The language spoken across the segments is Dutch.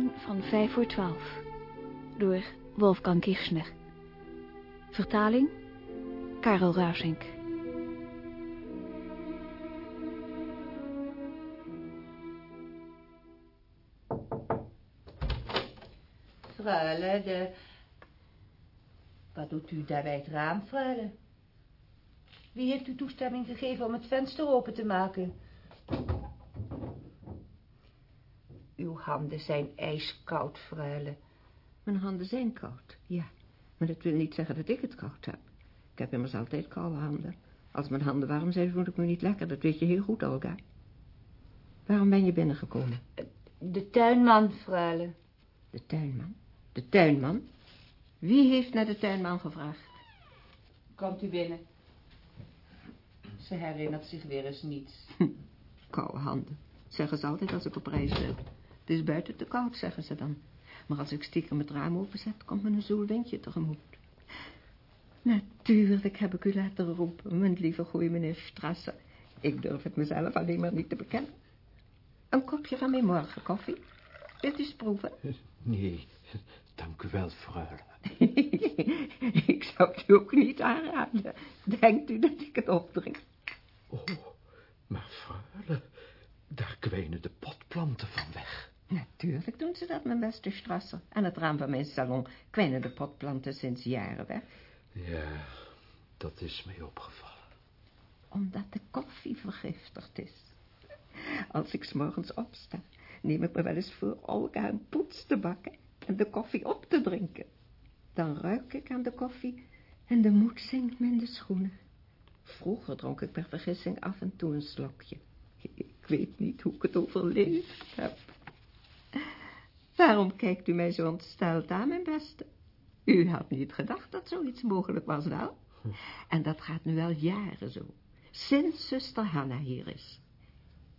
van 5 voor 12. Door Wolfgang Kirchner. Vertaling Karel Ruisink. Freule, de... Wat doet u daar bij het raam, Freule? Wie heeft u toestemming gegeven om het venster open te maken? Handen zijn ijskoud, Freule. Mijn handen zijn koud, ja. Maar dat wil niet zeggen dat ik het koud heb. Ik heb immers altijd koude handen. Als mijn handen warm zijn, voel ik me niet lekker. Dat weet je heel goed, Olga. Waarom ben je binnengekomen? De tuinman, Freule. De tuinman? De tuinman? Wie heeft naar de tuinman gevraagd? Komt u binnen. Ze herinnert zich weer eens niets. Koude handen, zeggen ze altijd als ik op reis ben. Het is buiten te koud, zeggen ze dan. Maar als ik stiekem het raam openzet, komt me een zoel windje tegemoet. Natuurlijk heb ik u laten roepen, mijn lieve goeie meneer Strasser. Ik durf het mezelf alleen maar niet te bekennen. Een kopje van mijn morgen koffie. Wilt u eens proeven? Nee, dank u wel, freule. ik zou het u ook niet aanraden. Denkt u dat ik het opdrink? Oh, maar freule, daar kwijnen de potplanten van weg. Natuurlijk doen ze dat, mijn beste Strasser. Aan het raam van mijn salon kwijnen de potplanten sinds jaren weg. Ja, dat is mij opgevallen. Omdat de koffie vergiftigd is. Als ik s morgens opsta, neem ik me wel eens voor Olga een poets te bakken en de koffie op te drinken. Dan ruik ik aan de koffie en de moed zinkt me in de schoenen. Vroeger dronk ik per vergissing af en toe een slokje. Ik weet niet hoe ik het overleefd heb. Waarom kijkt u mij zo ontsteld aan, mijn beste? U had niet gedacht dat zoiets mogelijk was, wel? En dat gaat nu al jaren zo. Sinds zuster Hanna hier is.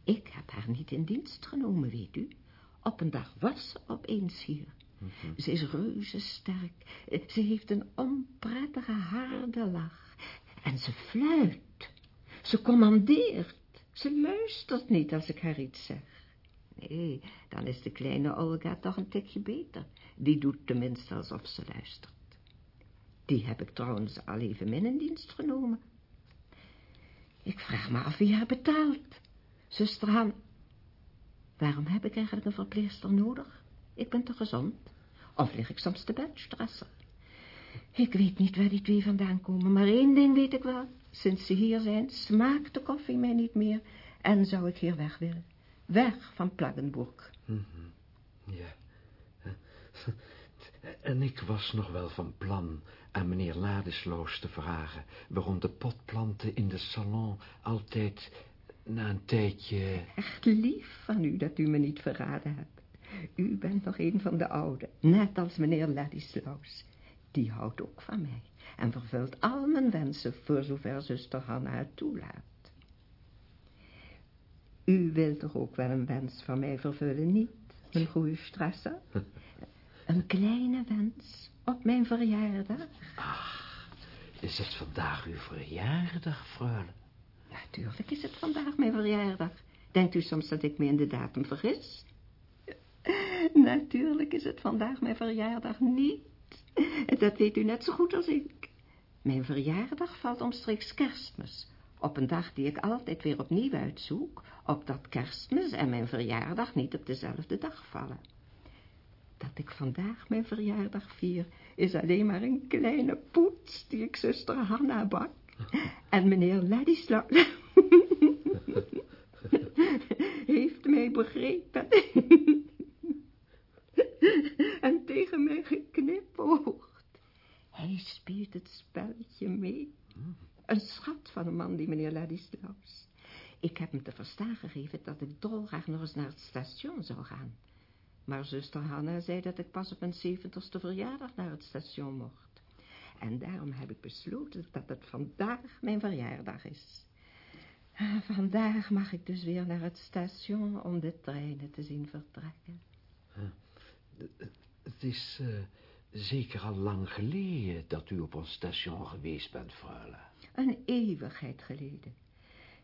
Ik heb haar niet in dienst genomen, weet u. Op een dag was ze opeens hier. Ze is reuzesterk. Ze heeft een onprettige harde lach. En ze fluit. Ze commandeert. Ze luistert niet als ik haar iets zeg. Nee, dan is de kleine Olga toch een tikje beter. Die doet tenminste alsof ze luistert. Die heb ik trouwens al even min in dienst genomen. Ik vraag me af wie haar betaalt. Zuster Han, waarom heb ik eigenlijk een verpleegster nodig? Ik ben te gezond. Of lig ik soms te bed, stressen? Ik weet niet waar die twee vandaan komen, maar één ding weet ik wel. Sinds ze hier zijn, smaakt de koffie mij niet meer en zou ik hier weg willen. Weg van Plaggenburg. Mm -hmm. Ja. En ik was nog wel van plan aan meneer Ladisloos te vragen... waarom de potplanten in de salon altijd na een tijdje... Echt lief van u dat u me niet verraden hebt. U bent nog een van de ouden, net als meneer Ladislaus. Die houdt ook van mij en vervult al mijn wensen voor zover zuster Hanna het toelaat. U wilt toch ook wel een wens van mij vervullen, niet, mijn goede Strasser? Een kleine wens op mijn verjaardag. Ach, is het vandaag uw verjaardag, freule? Natuurlijk is het vandaag mijn verjaardag. Denkt u soms dat ik me in de datum vergis? Natuurlijk is het vandaag mijn verjaardag niet. Dat weet u net zo goed als ik. Mijn verjaardag valt omstreeks kerstmis. Op een dag die ik altijd weer opnieuw uitzoek, opdat kerstmis en mijn verjaardag niet op dezelfde dag vallen. Dat ik vandaag mijn verjaardag vier, is alleen maar een kleine poets die ik zuster Hanna bak. En meneer Ladislau heeft mij begrepen en tegen mij geknipoogd. Hij speelt het spelletje mee. Een schat van een man, die meneer Ladislaus. Ik heb hem te verstaan gegeven dat ik dolgraag nog eens naar het station zou gaan. Maar zuster Hanna zei dat ik pas op mijn zeventigste verjaardag naar het station mocht. En daarom heb ik besloten dat het vandaag mijn verjaardag is. Vandaag mag ik dus weer naar het station om de treinen te zien vertrekken. Het is uh, zeker al lang geleden dat u op ons station geweest bent, freule. Een eeuwigheid geleden.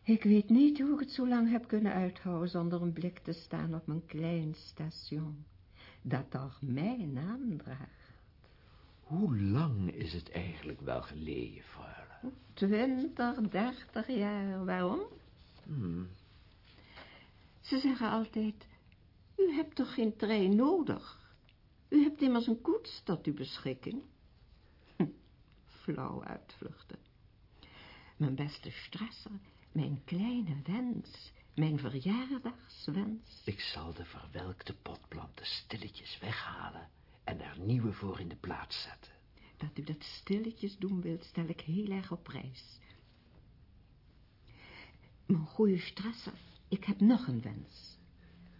Ik weet niet hoe ik het zo lang heb kunnen uithouden zonder een blik te staan op mijn klein station. dat toch mijn naam draagt. Hoe lang is het eigenlijk wel geleden, freule? Twintig, dertig jaar, waarom? Hmm. Ze zeggen altijd, u hebt toch geen trein nodig? U hebt immers een koets tot uw beschikking. Hm, flauw uitvluchten. Mijn beste stresser, mijn kleine wens, mijn verjaardagswens. Ik zal de verwelkte potplanten stilletjes weghalen en er nieuwe voor in de plaats zetten. Dat u dat stilletjes doen wilt, stel ik heel erg op prijs. Mijn goede stresser, ik heb nog een wens.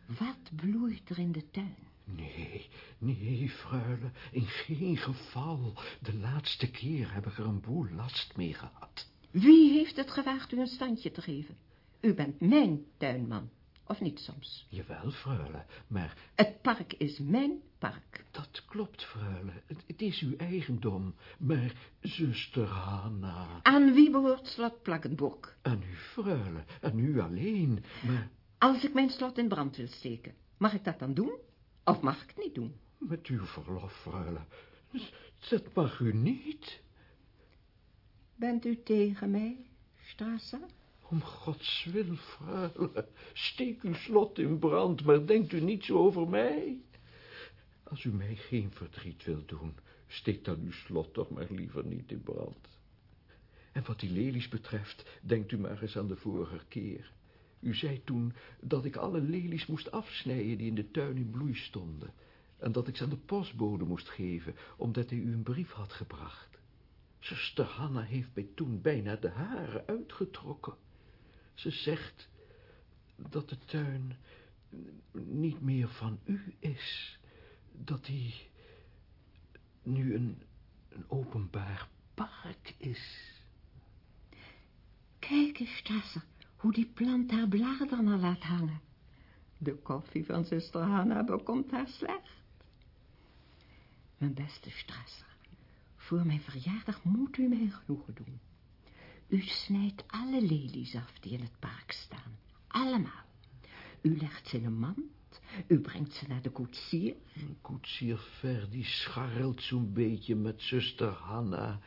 Wat bloeit er in de tuin? Nee, nee, freule, in geen geval. De laatste keer heb ik er een boel last mee gehad. Wie heeft het gewaagd u een standje te geven? U bent mijn tuinman, of niet soms? Jawel, freule, maar Het park is mijn park. dat klopt, freule. Het, het is uw eigendom. Maar, zuster Hanna, Aan wie behoort slot Plakkenburg? aan u, freule, aan u alleen. Maar Als ik mijn slot in brand wil steken, mag ik dat dan doen? Of mag ik het niet doen? met uw verlof, freule, dat mag u niet. Bent u tegen mij, Strasser? Om gods wil, freule, steek uw slot in brand, maar denkt u niet zo over mij. Als u mij geen verdriet wilt doen, steek dan uw slot toch maar liever niet in brand. En wat die lelies betreft, denkt u maar eens aan de vorige keer. U zei toen dat ik alle lelies moest afsnijden die in de tuin in bloei stonden, en dat ik ze aan de postbode moest geven, omdat hij u een brief had gebracht. Zuster Hanna heeft mij toen bijna de haren uitgetrokken. Ze zegt dat de tuin niet meer van u is, dat die nu een, een openbaar park is. Kijk eens, Strasser, hoe die plant haar bladeren al laat hangen. De koffie van zuster Hanna bekomt haar slecht. Mijn beste Strasser, voor mijn verjaardag moet u mij genoegen doen. U snijdt alle lelies af die in het park staan. Allemaal. U legt ze in een mand. U brengt ze naar de koetsier. Koetsier Ver, die scharrelt zo'n beetje met zuster Hanna.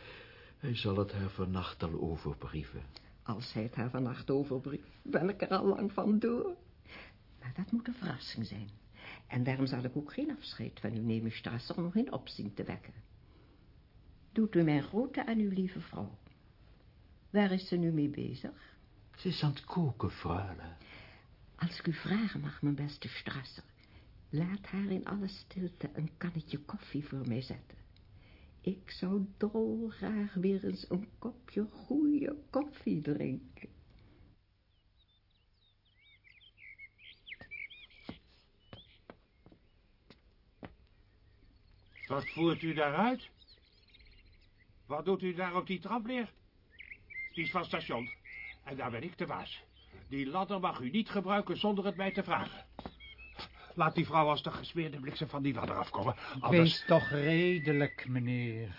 Hij zal het haar vannacht al overbrieven. Als hij het haar vannacht overbrieft, ben ik er al lang van door. Maar dat moet een verrassing zijn. En daarom zal ik ook geen afscheid van u nemen, Strasser, om geen opzien te wekken. Doet u mijn grote aan uw lieve vrouw. Waar is ze nu mee bezig? Ze is aan het koken, freule. Als ik u vragen mag, mijn beste Strasser, laat haar in alle stilte een kannetje koffie voor mij zetten. Ik zou dolgraag weer eens een kopje goede koffie drinken. Wat voert u daaruit? Wat doet u daar op die trapleer? Die is van station. En daar ben ik de baas. Die ladder mag u niet gebruiken zonder het mij te vragen. Laat die vrouw als de gesmeerde bliksem van die ladder afkomen. Anders... Wees toch redelijk, meneer.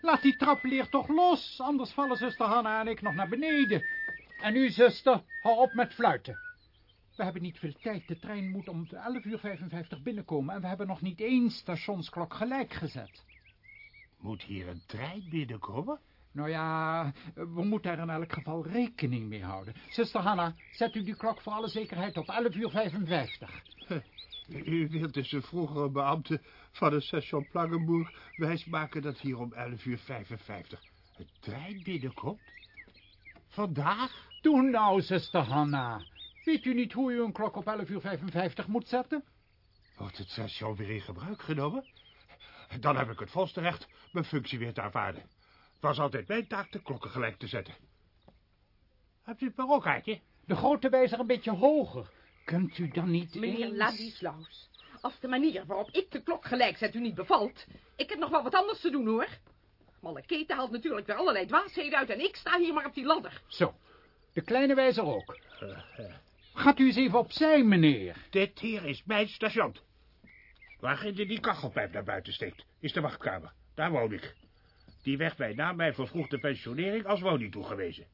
Laat die trapleer toch los, anders vallen zuster Hanna en ik nog naar beneden. En u, zuster, hou op met fluiten. We hebben niet veel tijd. De trein moet om 11 uur 55 binnenkomen... en we hebben nog niet één stationsklok gelijk gezet. Moet hier een trein binnenkomen? Nou ja, we moeten er in elk geval rekening mee houden. Zuster Hanna, zet u die klok voor alle zekerheid op 11 uur 55. U wilt dus een vroegere beambte van het station Plankenburg wijsmaken dat hier om 11 uur 55 een trein binnenkomt? Vandaag? Doe nou, zuster Hanna. Weet u niet hoe u een klok op 11 uur 55 moet zetten? Wordt het station weer in gebruik genomen? Dan heb ik het volste recht mijn functie weer te aanvaarden. Het was altijd mijn taak de klokken gelijk te zetten. Hebt u het parokaatje? De grote wijzer een beetje hoger. Kunt u dan niet Meneer eens- Ladislaus, als de manier waarop ik de klok gelijk zet u niet bevalt... ik heb nog wel wat anders te doen, hoor. Malle Keten haalt natuurlijk weer allerlei dwaasheden uit... en ik sta hier maar op die ladder. Zo, de kleine wijzer ook. Gaat u eens even opzij, meneer. Dit hier is mijn station. Waar die kachelpijp naar buiten steekt, is de wachtkamer. Daar woon ik. Die werd mij na mijn vervroegde pensionering als woning toegewezen.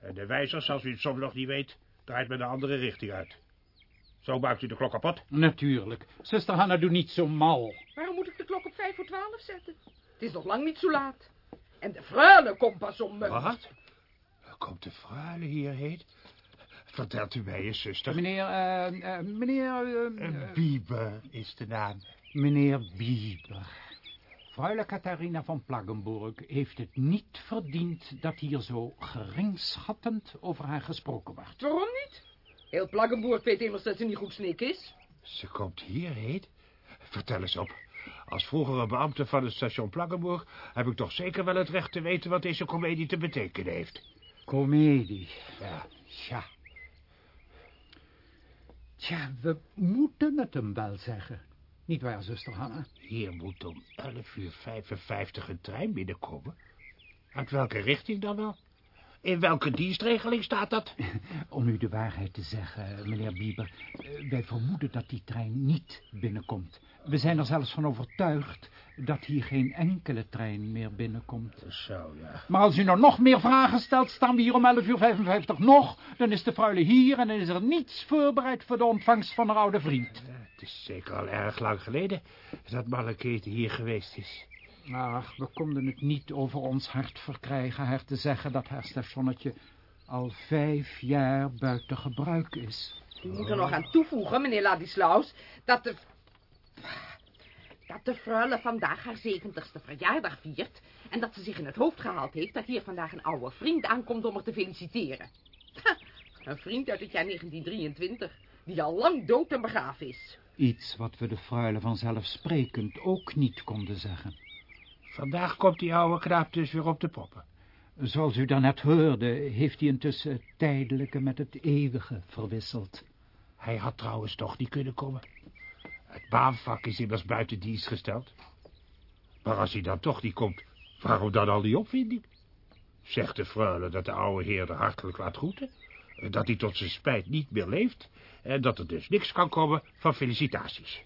En de wijzer, zoals u het soms nog niet weet, draait me de andere richting uit. Zo maakt u de klok kapot. Natuurlijk. Zuster Hanna, doe niet zo mal. Waarom moet ik de klok op vijf voor twaalf zetten? Het is nog lang niet zo laat. En de freule komt pas om... me. Wat? Komt de freule hierheen? Vertelt u mij eens, zuster. Meneer, eh, eh, meneer, eh, Bieber is de naam. meneer Bieber. Freule Catharina van Plaggenburg heeft het niet verdiend dat hier zo geringschattend over haar gesproken wordt. Waarom niet? Heel Plaggenboer weet immers dat ze niet goed snik is. Ze komt hierheen? Vertel eens op. Als vroegere beambte van het station Plaggenburg... heb ik toch zeker wel het recht te weten wat deze komedie te betekenen heeft. Comedie. Ja. Tja. Tja, we moeten het hem wel zeggen. Niet waar, zuster Hanna? Hier moet om 11 uur 55 een trein binnenkomen. Uit welke richting dan wel? In welke dienstregeling staat dat? Om u de waarheid te zeggen, meneer Bieber, eh, wij vermoeden dat die trein niet binnenkomt. We zijn er zelfs van overtuigd dat hier geen enkele trein meer binnenkomt. Zo, ja. Maar als u nou nog meer vragen stelt, staan we hier om 11 uur 55 nog. Dan is de fruile hier en dan is er niets voorbereid voor de ontvangst van haar oude vriend. Het is zeker al erg lang geleden dat Mallekete hier geweest is. Ach, we konden het niet over ons hart verkrijgen haar te zeggen dat haar stationnetje al vijf jaar buiten gebruik is. U moet er nog aan toevoegen, meneer Ladislaus, dat de... dat de freule vandaag haar zeventigste verjaardag viert... en dat ze zich in het hoofd gehaald heeft dat hier vandaag een oude vriend aankomt om haar te feliciteren. Ha, een vriend uit het jaar 1923, die al lang dood en begraven is. Iets wat we de fruile vanzelfsprekend ook niet konden zeggen. Vandaag komt die oude knaap dus weer op de poppen. Zoals u daarnet hoorde, heeft hij intussen het tijdelijke met het eeuwige verwisseld. Hij had trouwens toch niet kunnen komen. Het baanvak is immers buiten dienst gesteld. Maar als hij dan toch niet komt, waarom dan al die opwinding? Zegt de freule dat de oude heer er hartelijk laat groeten, dat hij tot zijn spijt niet meer leeft en dat er dus niks kan komen van felicitaties.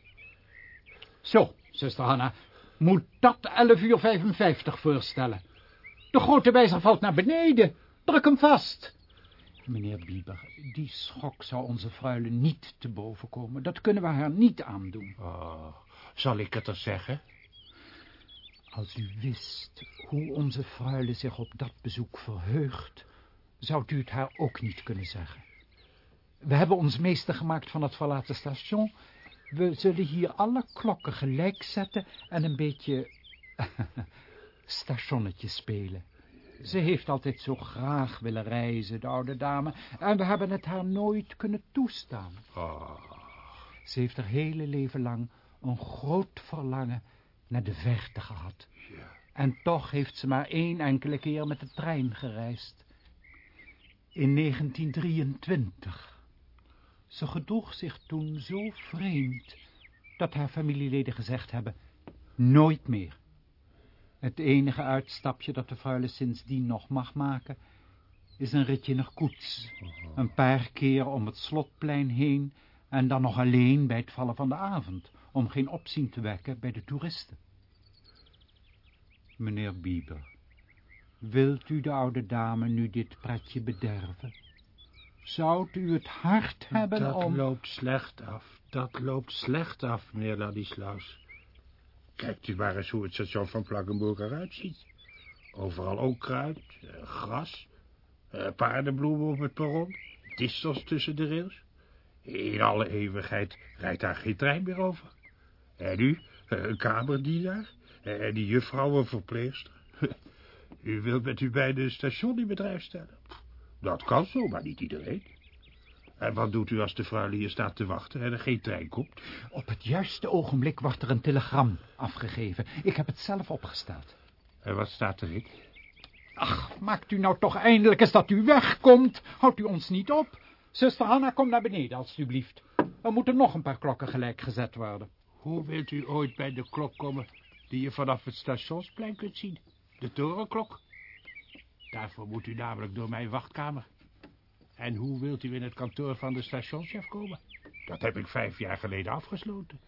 Zo, zuster Hanna, moet dat 11 uur 55 voorstellen. De grote wijzer valt naar beneden. Druk hem vast. Meneer Bieber, die schok zou onze fruile niet te boven komen. Dat kunnen we haar niet aandoen. Oh, zal ik het er zeggen? Als u wist hoe onze fruile zich op dat bezoek verheugt, zou u het haar ook niet kunnen zeggen. We hebben ons meester gemaakt van het verlaten station. We zullen hier alle klokken gelijk zetten en een beetje stationnetje spelen. Ze heeft altijd zo graag willen reizen, de oude dame, en we hebben het haar nooit kunnen toestaan. Oh, Ze heeft haar hele leven lang een groot verlangen naar de verte gehad. En toch heeft ze maar één enkele keer met de trein gereisd. In 1923. Ze gedroeg zich toen zo vreemd, dat haar familieleden gezegd hebben, nooit meer. Het enige uitstapje dat de vuile sindsdien nog mag maken, is een ritje naar koets. Een paar keer om het slotplein heen en dan nog alleen bij het vallen van de avond, om geen opzien te wekken bij de toeristen. Meneer Bieber, wilt u de oude dame nu dit pretje bederven? Zou u het hart hebben dat om... loopt slecht af. Dat loopt slecht af, meneer Ladislaus. Kijkt u maar eens hoe het station van Plaggenburg eruit ziet. Overal onkruid, eh, gras, eh, paardenbloemen op het perron, distels tussen de rails. In alle eeuwigheid rijdt daar geen trein meer over. En u, eh, een kamerdienaar, en die juffrouw een verpleegster. U wilt met u beide een station in bedrijf stellen. Dat kan zo, maar niet iedereen. En wat doet u als de vrouw hier staat te wachten en er geen trein komt? Op het juiste ogenblik wordt er een telegram afgegeven. Ik heb het zelf opgesteld. En wat staat erin? Ach, maakt u nou toch eindelijk eens dat u wegkomt. Houdt u ons niet op. Zuster Hanna, kom naar beneden, alstublieft. Er moeten nog een paar klokken gelijk gezet worden. Hoe wilt u ooit bij de klok komen die je vanaf het stationsplein kunt zien? De torenklok. Daarvoor moet u namelijk door mijn wachtkamer. En hoe wilt u in het kantoor van de stationschef komen? Dat heb ik vijf jaar geleden afgesloten.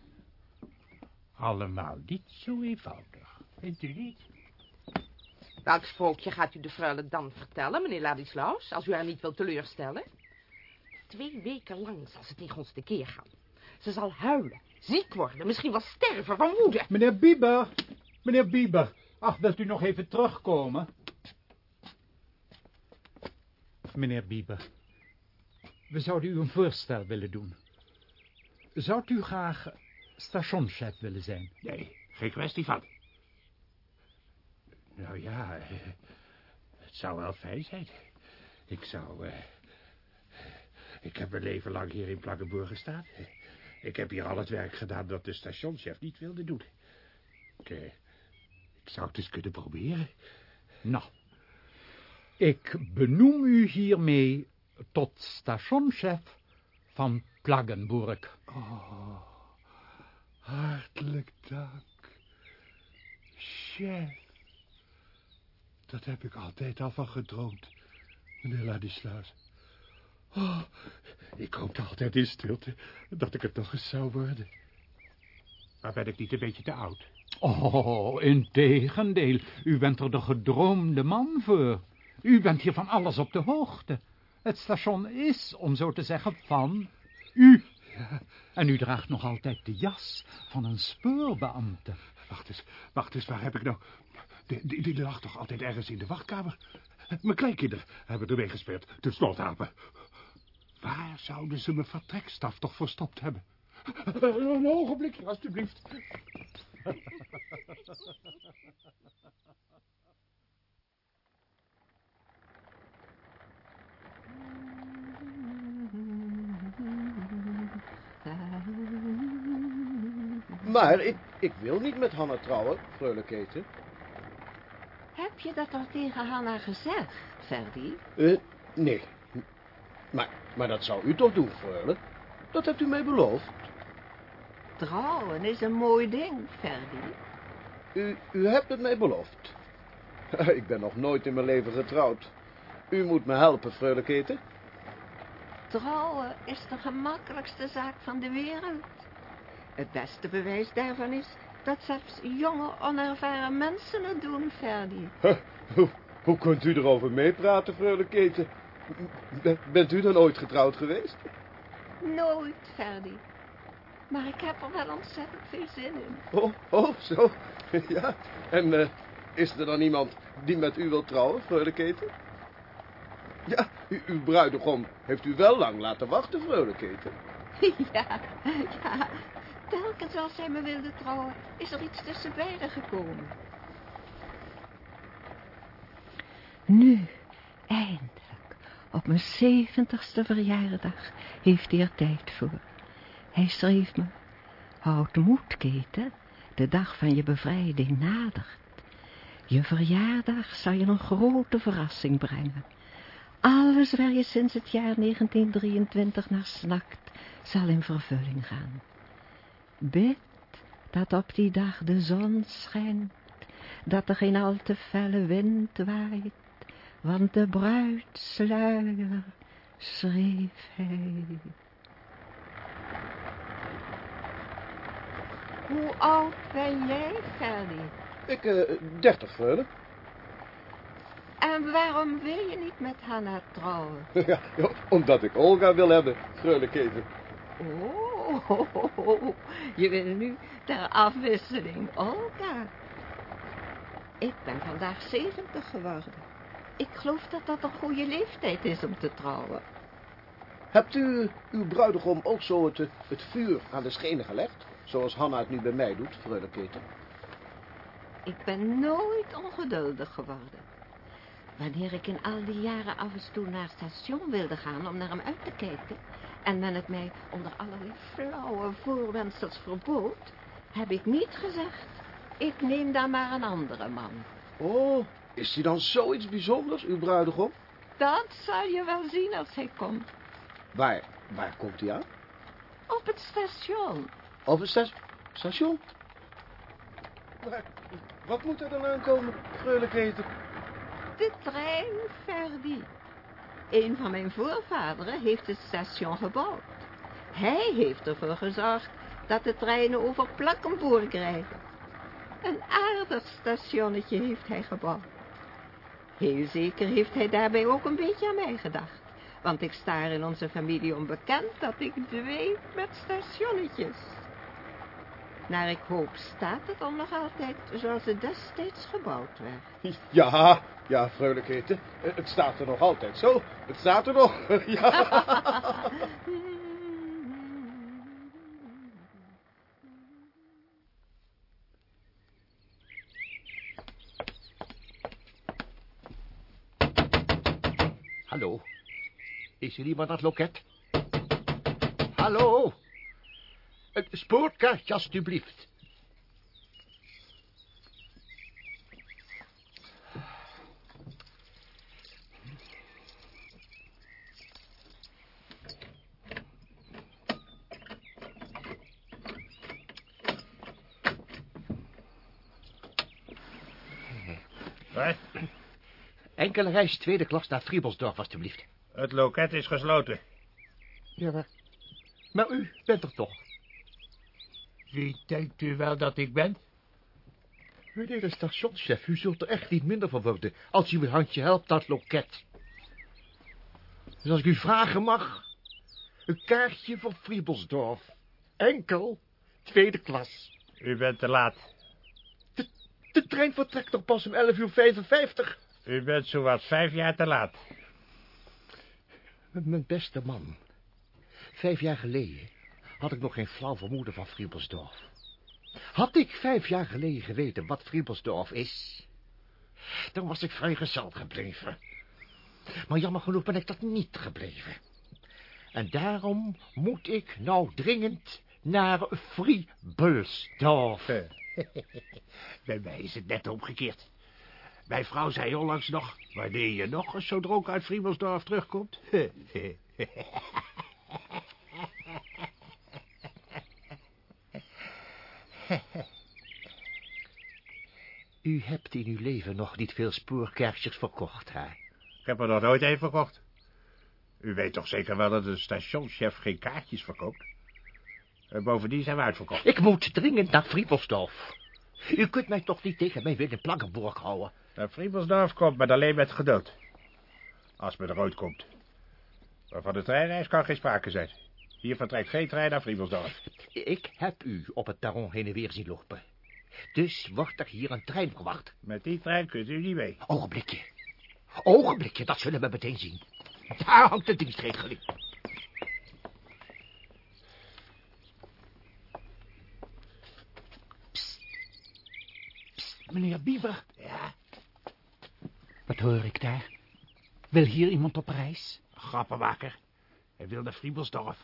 Allemaal niet zo eenvoudig, vindt u niet? Welk sprookje gaat u de freule dan vertellen, meneer Ladislaus, als u haar niet wilt teleurstellen? Twee weken lang zal ze tegen ons tekeer gaan. Ze zal huilen, ziek worden, misschien wel sterven van woede. Meneer Bieber, meneer Bieber. Ach, wilt u nog even terugkomen? Meneer Bieber, we zouden u een voorstel willen doen. Zou u graag stationchef willen zijn? Nee, geen kwestie van. Nou ja, eh, het zou wel fijn zijn. Ik zou... eh, ik heb mijn leven lang hier in Plakkenburg gestaan. Ik heb hier al het werk gedaan dat de stationchef niet wilde doen. Ik, eh, ik zou het eens kunnen proberen. Nou, ik benoem u hiermee tot stationchef van Plaggenburg. Oh, hartelijk dank. Chef. Dat heb ik altijd al van gedroomd, meneer Ladislaus. Oh, ik hoopte altijd in stilte dat ik het nog eens zou worden. Maar ben ik niet een beetje te oud? Oh, integendeel, u bent er de gedroomde man voor. U bent hier van alles op de hoogte. Het station is, om zo te zeggen, van u. En u draagt nog altijd de jas van een speurbeambte. Wacht eens, wacht eens, waar heb ik nou... Die, die, die lag toch altijd ergens in de wachtkamer? Mijn kleinkinderen hebben ermee gespeeld, de slothapen. Waar zouden ze mijn vertrekstaf toch verstopt hebben? Een ogenblikje, alstublieft. Maar ik, ik wil niet met Hanna trouwen, freule Keten. Heb je dat al tegen Hanna gezegd, Ferdi? Eh, nee. Maar, maar dat zou u toch doen, freule? Dat hebt u mij beloofd. Trouwen is een mooi ding, Ferdi. U, u hebt het mij beloofd. Ik ben nog nooit in mijn leven getrouwd. U moet me helpen, freule Keten. Trouwen is de gemakkelijkste zaak van de wereld. Het beste bewijs daarvan is dat zelfs jonge, onervaren mensen het doen, Ferdi. Hoe, hoe kunt u erover meepraten, freule Keten? Ben- Bent u dan ooit getrouwd geweest? Nooit, Ferdi. Maar ik heb er wel ontzettend veel zin in. Oh, oh, zo. Ja. En eh, is er dan iemand die met u wil trouwen, freule Keten? Ja, u, uw bruidegom heeft u wel lang laten wachten, freule Keten. Ja, ja. Telkens als hij me wilde trouwen, is er iets tussen beiden gekomen. Nu, eindelijk, op mijn zeventigste verjaardag, heeft hij er tijd voor. Hij schreef me, houd moed, Keten, de dag van je bevrijding nadert. Je verjaardag zal je een grote verrassing brengen. Alles waar je sinds het jaar 1923 naar snakt, zal in vervulling gaan. Bid dat op die dag de zon schijnt, dat er geen al te felle wind waait, want de bruidsluier schreef hij. Hoe oud ben jij, Ferdi? Ik, eh, dertig, freule. En waarom wil je niet met Hanna trouwen? Ja, ja, omdat ik Olga wil hebben, freule Keten. Oh, je wil nu ter afwisseling Olga. Ik ben vandaag 70 geworden. Ik geloof dat dat een goede leeftijd is om te trouwen. Hebt u uw bruidegom ook zo het, het vuur aan de schenen gelegd? Zoals Hanna het nu bij mij doet, freule Keten. Ik ben nooit ongeduldig geworden. Wanneer ik in al die jaren af en toe naar het station wilde gaan om naar hem uit te kijken... en men het mij onder allerlei flauwe voorwendsels verbood... heb ik niet gezegd, ik neem dan maar een andere man. Oh, is hij dan zoiets bijzonders, uw bruidegom? Dat zal je wel zien als hij komt. Waar, waar komt hij aan? Op het station. Op het sta- station? Maar, wat moet er dan aankomen, freule Keten? De trein. Een van mijn voorvaderen heeft het station gebouwd. Hij heeft ervoor gezorgd dat de treinen over Plakkenburg rijden. Een aardig stationnetje heeft hij gebouwd. Heel zeker heeft hij daarbij ook een beetje aan mij gedacht. Want ik sta er in onze familie onbekend dat ik dweep met stationnetjes. Naar ik hoop staat het dan nog altijd zoals het destijds gebouwd werd. Ja, ja, Keten. eh, Het staat er nog altijd zo. Het staat er nog. Ja. Hallo? Is er iemand aan het loket? Hallo? Een spoorkaartje, alstublieft. Enkele reis tweede klas naar Friebelsdorf, alstublieft. Het loket is gesloten. Ja, maar... Maar u bent er toch? Wie denkt u wel dat ik ben? Meneer de stationschef, u zult er echt niet minder van worden... als u een handje helpt het loket. Dus als ik u vragen mag... een kaartje voor Friebelsdorf. Enkel tweede klas. U bent te laat. De trein vertrekt toch pas om 11 uur 55. U bent zowat vijf jaar te laat. Mijn beste man. Vijf jaar geleden had ik nog geen flauw vermoeden van Friebelsdorf. Had ik vijf jaar geleden geweten wat Friebelsdorf is... dan was ik vrijgezel gebleven. Maar jammer genoeg ben ik dat niet gebleven. En daarom moet ik nou dringend naar Friebelsdorf. Bij mij is het net omgekeerd. Mijn vrouw zei onlangs nog... wanneer je nog eens zo dronken uit Friemelsdorf terugkomt... U hebt in uw leven nog niet veel spoorkaartjes verkocht, hè? Ik heb er nog nooit één verkocht. U weet toch zeker wel dat een stationschef geen kaartjes verkoopt? En bovendien zijn we uitverkocht. Ik moet dringend naar Friebelsdorf. U kunt mij toch niet tegen mijn wil in Plankenburg houden? Naar Friemelsdorf komt, maar alleen met geduld. Als men er ooit komt. Maar van de treinreis kan geen sprake zijn. Hier vertrekt geen trein naar Friemelsdorf. Ik heb u op het perron heen en weer zien lopen. Dus wordt er hier een trein verwacht. Met die trein kunt u niet mee. Ogenblikje. Ogenblikje, dat zullen we meteen zien. Daar hangt de dienstregeling. Meneer Bieber, Ja, wat hoor ik daar? Wil hier iemand op reis? grappenmaker. Hij wil naar Friemelsdorf.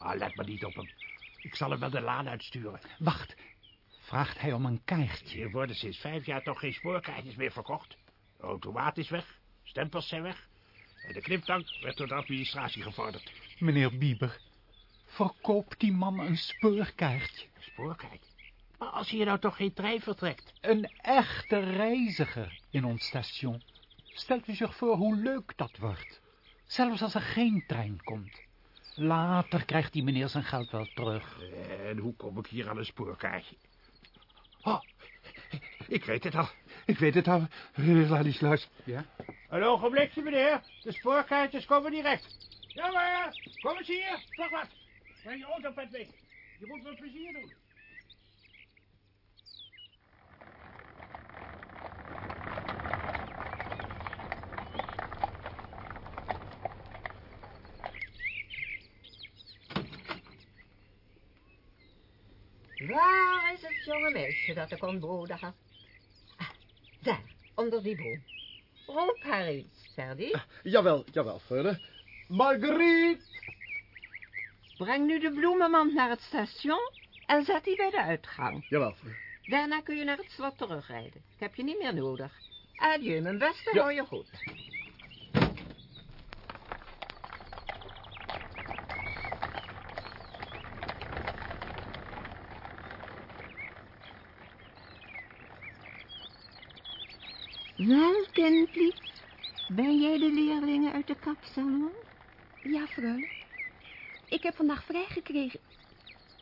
Ah, let maar niet op hem. Ik zal hem wel de laan uitsturen. Wacht, vraagt hij om een kaartje? Hier worden sinds vijf jaar toch geen spoorkaartjes meer verkocht. De automaat is weg, stempels zijn weg. En de kniptank werd door de administratie gevorderd. Meneer Bieber, verkoopt die man een spoorkaartje? Een spoorkaart? Maar als hier nou toch geen trein vertrekt? Een echte reiziger in ons station. Stelt u zich voor hoe leuk dat wordt. Zelfs als er geen trein komt. Later krijgt die meneer zijn geld wel terug. En hoe kom ik hier aan een spoorkaartje? Oh, ik weet het al. Ik weet het al, eh, Ladislas. Ja? Een ogenblikje, meneer. De spoorkaartjes komen direct. Ja, maar. Kom eens hier. Wacht wat. Breng je autopet mee. Je moet me plezier doen. Waar is het jonge meisje dat ik ontboden had? Ah, daar, onder die boom. Roep haar eens, Ferdy. Jawel, jawel, freule. Marguerite! Breng nu de bloemenmand naar het station en zet die bij de uitgang. Jawel, freule. Daarna kun je naar het slot terugrijden. Ik heb je niet meer nodig. Adieu, mijn beste, Ja. hou je goed. Wel, kindlief, ben jij de leerlingen uit de kapsalon? Ja, freule. Ik heb vandaag vrijgekregen.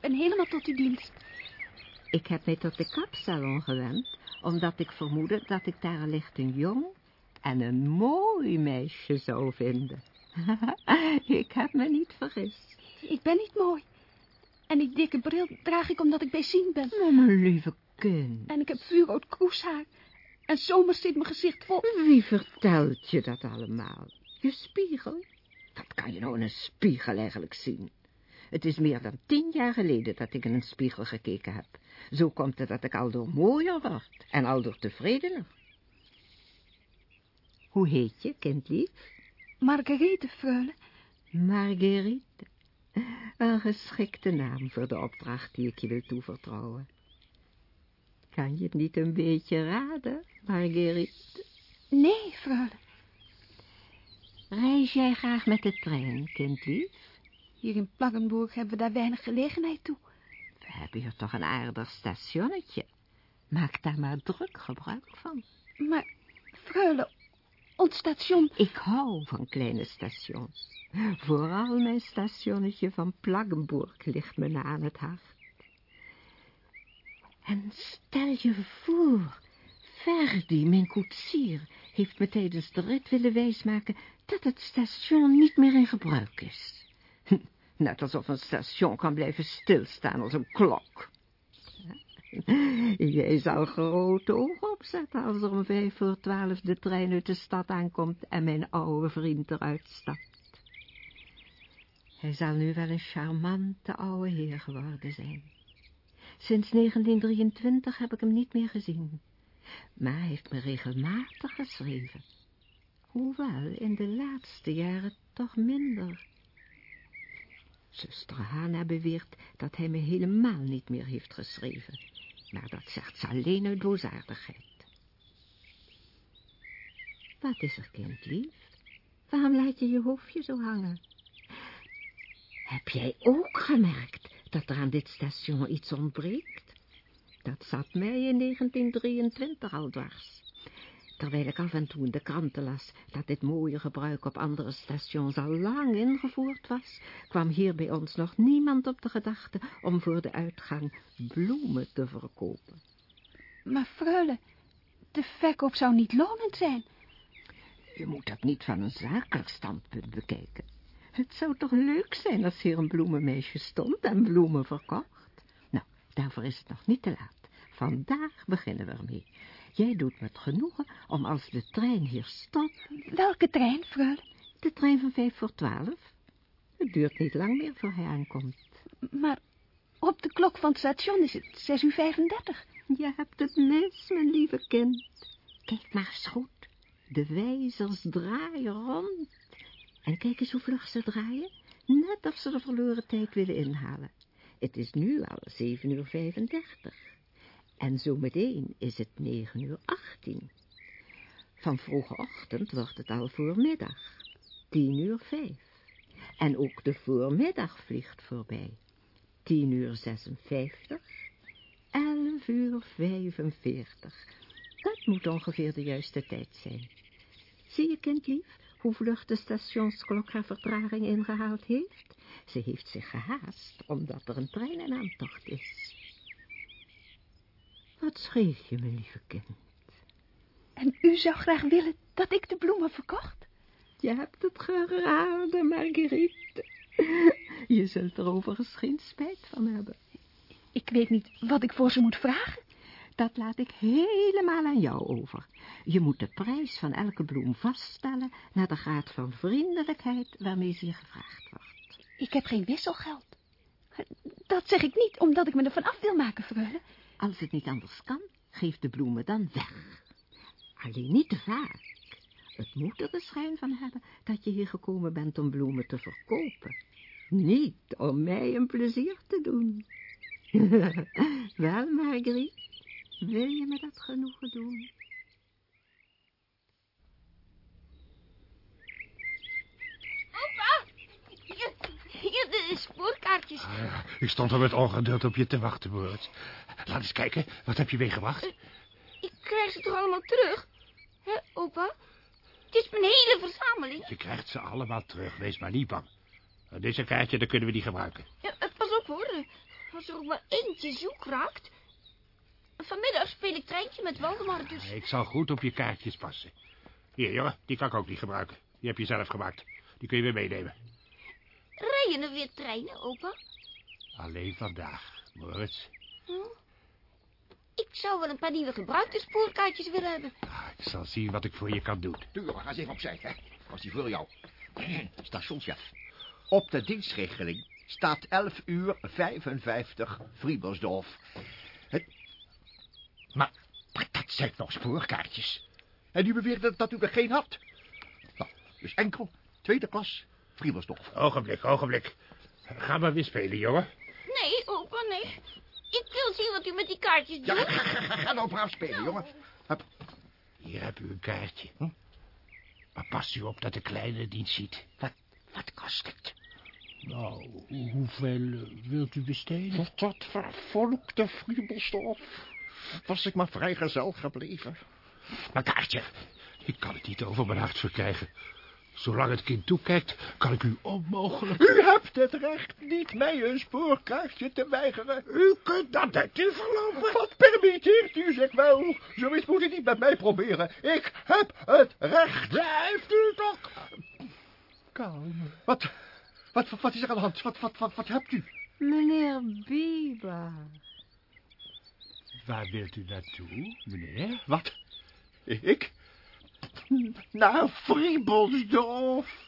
En helemaal tot uw dienst. Ik heb mij tot de kapsalon gewend, omdat ik vermoedde dat ik daar allicht een jong en een mooi meisje zou vinden. ik heb me niet vergist. Ik ben niet mooi. En die dikke bril draag ik omdat ik bijzien ben. Maar mijn lieve kind, En ik heb vuurrood kroeshaar. En zomers zit mijn gezicht vol. wie vertelt je dat allemaal? Je spiegel? Wat kan je nou in een spiegel eigenlijk zien? Het is meer dan tien jaar geleden dat ik in een spiegel gekeken heb. Zo komt het dat ik aldoor mooier word en aldoor tevredener. Hoe heet je, kindlief? Margarethe, freule. Marguerite. Een geschikte naam voor de opdracht die ik je wil toevertrouwen. Kan je het niet een beetje raden, Marguerite? Nee, freule. Reis jij graag met de trein, kindlief? Hier in Plaggenburg hebben we daar weinig gelegenheid toe. We hebben hier toch een aardig stationnetje. Maak daar maar druk gebruik van. Maar, freule, ons station... Ik hou van kleine stations. Vooral mijn stationnetje van Plaggenburg ligt me na aan het hart. En stel je voor, Verdi, mijn koetsier, heeft me tijdens de rit willen wijsmaken dat het station niet meer in gebruik is. Net alsof een station kan blijven stilstaan als een klok. Jij zal grote ogen opzetten als er om vijf voor twaalf de trein uit de stad aankomt en mijn oude vriend eruit stapt. Hij zal nu wel een charmante oude heer geworden zijn. Sinds 1923 heb ik hem niet meer gezien, hij heeft me regelmatig geschreven. Hoewel in de laatste jaren toch minder. Zuster Hanna beweert dat hij me helemaal niet meer heeft geschreven, maar dat zegt ze alleen uit boosaardigheid. Wat is er, kindlief? Waarom laat je je hoofdje zo hangen? Heb jij ook gemerkt dat er aan dit station iets ontbreekt? Dat zat mij in 1923 al dwars. Terwijl ik af en toe in de kranten las dat dit mooie gebruik op andere stations al lang ingevoerd was, kwam hier bij ons nog niemand op de gedachte om voor de uitgang bloemen te verkopen. Maar, freule, de verkoop zou niet lonend zijn. Je moet dat niet van een zakelijk standpunt bekijken. Het zou toch leuk zijn als hier een bloemenmeisje stond en bloemen verkocht? Nou, daarvoor is het nog niet te laat. Vandaag beginnen we ermee. Jij doet me het genoegen om als de trein hier stopt... Welke trein, freule? De trein van vijf voor twaalf. Het duurt niet lang meer voor hij aankomt. Maar op de klok van het station is het 6 uur 35. Je hebt het mis, mijn lieve kind. Kijk maar eens goed. De wijzers draaien rond. En kijk eens hoe vlug ze draaien. Net of ze de verloren tijd willen inhalen. Het is nu al 7 uur 35. En zometeen is het 9 uur 18. Van vroege ochtend wordt het al voormiddag. 10 uur 5. En ook de voormiddag vliegt voorbij. 10 uur 56. 11 uur 45. Dat moet ongeveer de juiste tijd zijn. Zie je, kindlief, hoe vlug de stationsklok haar vertraging ingehaald heeft? Ze heeft zich gehaast, omdat er een trein in aantocht is. Wat schreef je, mijn lieve kind? En u zou graag willen dat ik de bloemen verkocht? Je hebt het geraden, Marguerite. Je zult er overigens geen spijt van hebben. Ik weet niet wat ik voor ze moet vragen. Dat laat ik helemaal aan jou over. Je moet de prijs van elke bloem vaststellen naar de graad van vriendelijkheid waarmee ze je gevraagd wordt. Ik heb geen wisselgeld. Dat zeg ik niet omdat ik me ervan af wil maken, freule. Als het niet anders kan, geef de bloemen dan weg. Alleen niet te vaak. Het moet er de schijn van hebben dat je hier gekomen bent om bloemen te verkopen. Niet om mij een plezier te doen. Wel, Marguerite, wil je me dat genoegen doen? Opa, hier, hier de spoorkaartjes. Ah, ik stond al met ongeduld op je te wachten, Boris. Laat eens kijken, wat heb je meegebracht? Ik krijg ze toch allemaal terug? Hè, opa? Het is mijn hele verzameling. Je krijgt ze allemaal terug, wees maar niet bang. Deze kaartje, dan kunnen we die gebruiken. Ja, eh, pas op hoor, als er ook maar eentje zoek raakt. Vanmiddag speel ik treintje met Waldemar, dus... Ik zal goed op je kaartjes passen. Hier, jongen, die kan ik ook niet gebruiken. Die heb je zelf gemaakt. Die kun je weer meenemen. Rijden er weer treinen, opa? Alleen vandaag, Moritz. Hm? Ik zou wel een paar nieuwe gebruikte spoorkaartjes willen hebben. Ah, ik zal zien wat ik voor je kan doen. Doe jongen, ga eens even opzij. Hè. Was die voor jou. Stationschef. Op de dienstregeling staat 11 uur 55 Frieborsdorf. Het... Maar, maar dat zijn nog spoorkaartjes. En u beweert dat, dat u er geen had. Nou, dus enkel, tweede klas, Frieborsdorf. Ogenblik, ogenblik. Ga maar weer spelen, jongen. Nee, opa, nee. Ik wil zien wat u met die kaartjes doet. Ja, ga, ga, ga, ga nou braaf spelen, jongen. Hup. Hier heb u een kaartje. Hm? Maar pas u op dat de kleine het niet ziet. Wat, wat kost het? Nou, hoeveel eh, wilt u besteden? Tot dat vervolkte Frieborsdorf. Was ik maar vrijgezel gebleven. Mijn kaartje. Ik kan het niet over mijn hart verkrijgen. Zolang het kind toekijkt, kan ik u onmogelijk... U hebt het recht niet mij een spoorkaartje te weigeren. U kunt dat uit u verlopen. Wat permitteert u zich wel? Zoiets moet u niet met mij proberen. Ik heb het recht. Blijft u toch... Kalm. Wat, wat, wat, wat is er aan de hand? Wat, wat, wat, wat hebt u? Meneer Bieber. Waar wilt u naartoe, meneer? Wat? Ik? Naar Friebelsdorf.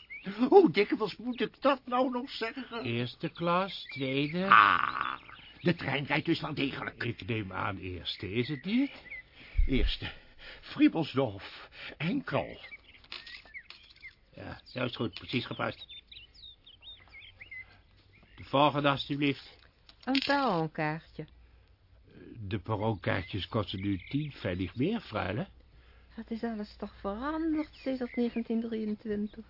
Hoe dikwijls moet ik dat nou nog zeggen? Eerste klas, tweede... Ah, de trein rijdt dus wel degelijk. Ik neem aan eerste, is het niet? Eerste. Friebelsdorf. Enkel. Ja, dat is goed. Precies gepast. De volgende, alstublieft. Een perronkaartje. De perronkaartjes kosten nu tien pfennig meer, fruile. Wat is alles toch veranderd sinds 1923?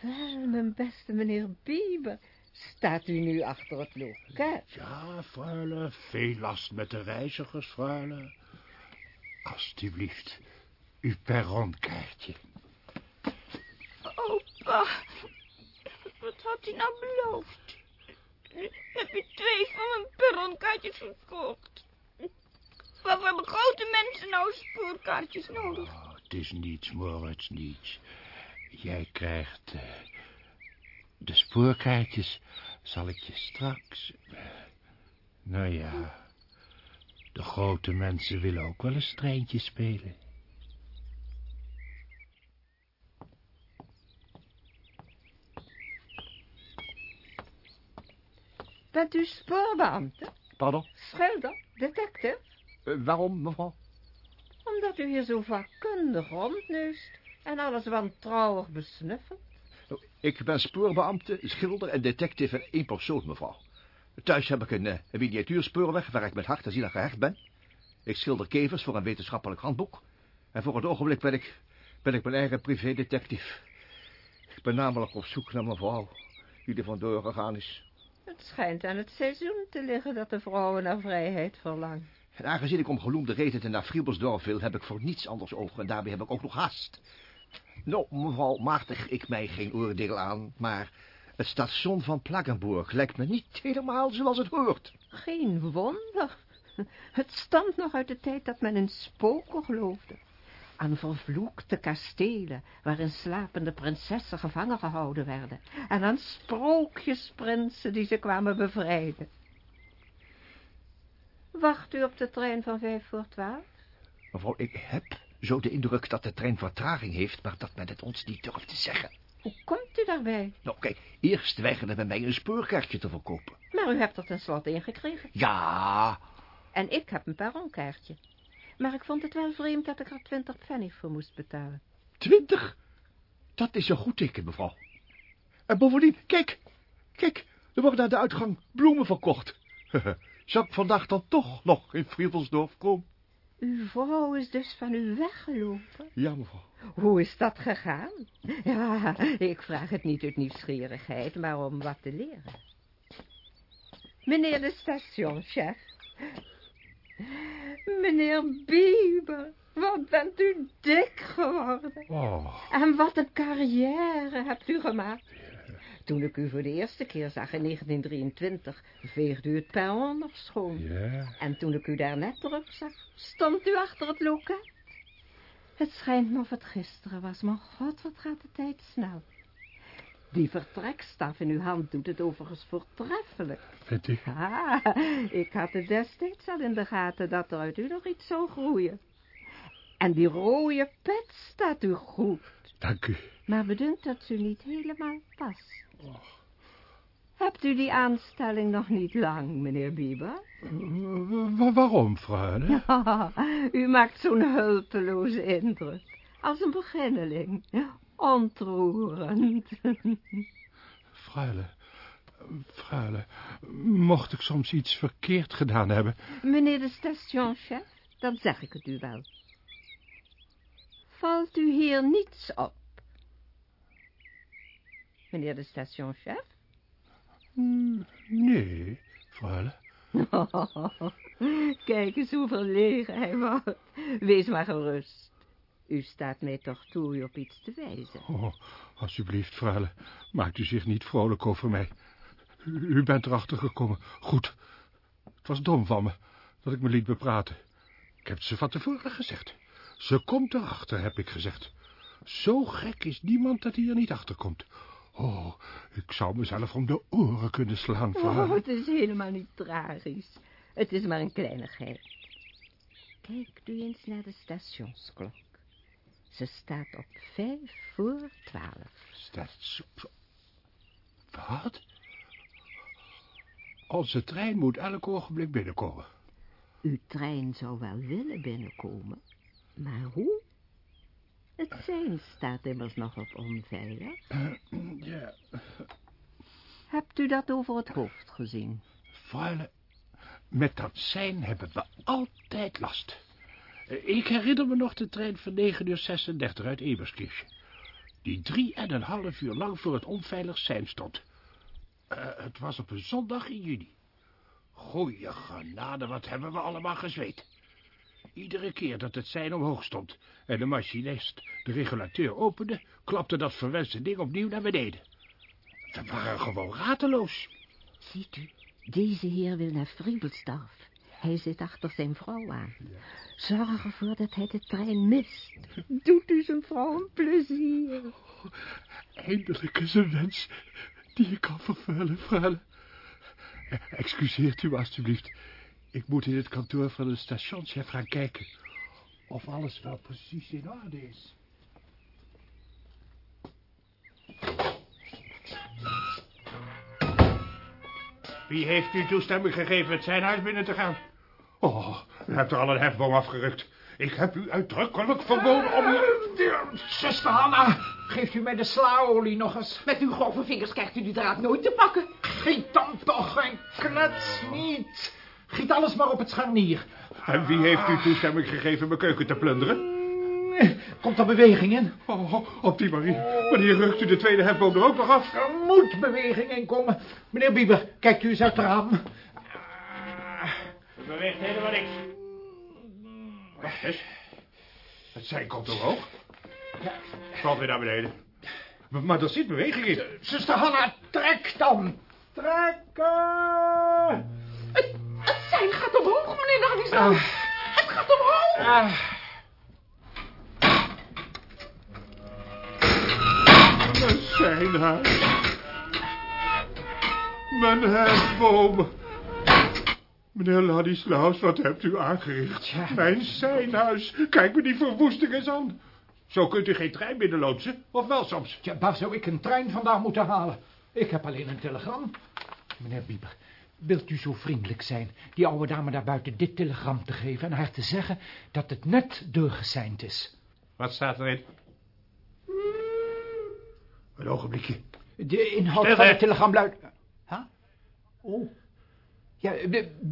Wel, mijn beste meneer Bieber, staat u nu achter het loket? Ja, fruile, veel last met de reizigers, fruile. Alsjeblieft, uw perronkaartje. Opa, wat had hij nou beloofd? Nu heb je twee van mijn perronkaartjes verkocht. Waarvoor hebben grote mensen nou spoorkaartjes nodig? Oh, het is niets, Moritz, niets. Jij krijgt... eh, de spoorkaartjes zal ik je straks... eh, nou ja... De grote mensen willen ook wel een treintje spelen. Bent u spoorbeambte? Pardon? Schilder? Detective? Eh, waarom, mevrouw? Omdat u hier zo vakkundig rondneust en alles wantrouwig besnuffelt. Nou, Ik ben spoorbeambte, schilder en detective in één persoon, mevrouw. Thuis heb ik een, eh, een miniatuurspoorweg waar ik met hart en ziel aan gehecht ben. Ik schilder kevers voor een wetenschappelijk handboek. En voor het ogenblik ben ik, ben ik mijn eigen privédetectief. Ik ben namelijk op zoek naar mijn vrouw, die er vandoor gegaan is. Het schijnt aan het seizoen te liggen dat de vrouwen naar vrijheid verlangen. En aangezien ik om geloemde redenen naar Friebelsdorf wil, heb ik voor niets anders over en daarbij heb ik ook nog haast. Nou, mevrouw, matig ik mij geen oordeel aan, maar het station van Plaggenburg lijkt me niet helemaal zoals het hoort. Geen wonder. Het stamt nog uit de tijd dat men in spoken geloofde. Aan vervloekte kastelen waarin slapende prinsessen gevangen gehouden werden. En aan sprookjesprinsen die ze kwamen bevrijden. Wacht u op de trein van vijf voor twaalf? Mevrouw, ik heb zo de indruk dat de trein vertraging heeft, maar dat men het ons niet durft te zeggen. Hoe komt u daarbij? Nou, kijk, eerst weigerde men mij een spoorkaartje te verkopen. Maar u hebt er tenslotte een gekregen. Ja, En ik heb een perronkaartje. Maar ik vond het wel vreemd dat ik er twintig pfennig voor moest betalen. twintig. Dat is een goed teken, mevrouw. En bovendien, kijk, kijk, er worden aan de uitgang bloemen verkocht. Zal ik vandaag dan toch nog in Friedelsdorf komen? Uw vrouw is dus van u weggelopen? Ja, mevrouw. Hoe is dat gegaan? Ja, ik vraag het niet uit nieuwsgierigheid, maar om wat te leren. Meneer de stationchef. Meneer Bieber, wat bent u dik geworden. Oh, En wat een carrière hebt u gemaakt. Toen ik u voor de eerste keer zag in 1923, veegde u het perron nog schoon. ja. En toen ik u daarnet terugzag, stond u achter het loket. Het schijnt me of het gisteren was, maar god, wat gaat de tijd snel. Die vertrekstaf in uw hand doet het overigens voortreffelijk. Vindt u? Ah, ik had het destijds al in de gaten dat er uit u nog iets zou groeien. En die rode pet staat u goed. Dank u. Maar bedunkt dat u niet helemaal past. Hebt u die aanstelling nog niet lang, meneer Bieber? Wa- waarom, freule? Ja, u maakt zo'n hulpeloze indruk. Als een beginneling. Ontroerend. Freule, freule, mocht ik soms iets verkeerd gedaan hebben? Meneer de stationchef, dan zeg ik het u wel. Valt u hier niets op? Meneer de stationchef? Hmm, Nee, freule. Kijk eens hoe verlegen hij wordt. Wees maar gerust. U staat mij toch toe u op iets te wijzen. Oh, alsjeblieft, freule, maakt u zich niet vrolijk over mij. U, u bent erachter gekomen. Goed. Het was dom van me dat ik me liet bepraten. Ik heb het ze van tevoren gezegd. Ze komt erachter, heb ik gezegd. Zo gek is niemand dat hij er niet achter komt. Oh, ik zou mezelf om de oren kunnen slaan, Oh, het is helemaal niet tragisch. Het is maar een kleinigheid. Kijk nu eens naar de stationsklok. Ze staat op vijf voor twaalf. Zo- Wat? Onze trein moet elk ogenblik binnenkomen. Uw trein zou wel willen binnenkomen, maar hoe? Het sein staat immers nog op onveilig. Ja, Hebt u dat over het hoofd gezien? Freule, met dat sein hebben we altijd last. Ik herinner me nog de trein van 9 uur 36 uit Eberskirch. Die drie en een half uur lang voor het onveilig sein stond. Eh, het was op een zondag in juni. Goeie genade, wat hebben we allemaal gezweet. Iedere keer dat het sein omhoog stond en de machinist de regulateur opende, klapte dat verwenste ding opnieuw naar beneden. We waren gewoon rateloos. Ziet u, deze heer wil naar Friebelsdorf. Hij zit achter zijn vrouw aan. Zorg ervoor dat hij de trein mist. Doet u zijn vrouw een plezier. Eindelijk is een wens die ik kan vervullen, freule. Eh, Excuseert u me alstublieft. Ik moet in het kantoor van de stationschef gaan kijken of alles wel precies in orde is. Wie heeft u toestemming gegeven het zijn huis binnen te gaan? Oh, u hebt er al een hefboom afgerukt. Ik heb u uitdrukkelijk verboden om u... Zuster Hanna, geeft u mij de slaolie nog eens? Met uw grove vingers krijgt u die draad nooit te pakken. Giet dan toch en klets niet. Giet alles maar op het scharnier. En wie heeft u toestemming gegeven mijn keuken te plunderen? Komt er beweging in? Oh, op die manier. Wanneer rukt u de tweede hefboom er ook nog af? Er moet beweging in komen. Meneer Bieber, kijkt u eens uit het raam. Er beweegt helemaal niks. Wacht eens. Het sein komt omhoog. Valt weer naar beneden. Maar, maar er zit beweging in. Zuster Hanna, trek dan. Trekken. Het, het gaat omhoog, meneer Ladislaus. Het gaat omhoog. Ah. Mijn seinhuis. Mijn hefboom. Meneer Ladislaus, wat hebt u aangericht? Mijn seinhuis. Kijk me die verwoesting eens aan. Zo kunt u geen trein binnenloodsen, of wel soms? Ja, waar zou ik een trein vandaag moeten halen? Ik heb alleen een telegram. Meneer Bieber, wilt u zo vriendelijk zijn die oude dame daar buiten dit telegram te geven... en haar te zeggen dat het net doorgeseind is? Wat staat erin? Een ogenblikje. De inhoud Stil, van het telegram luidt... Huh? Oh. Ja,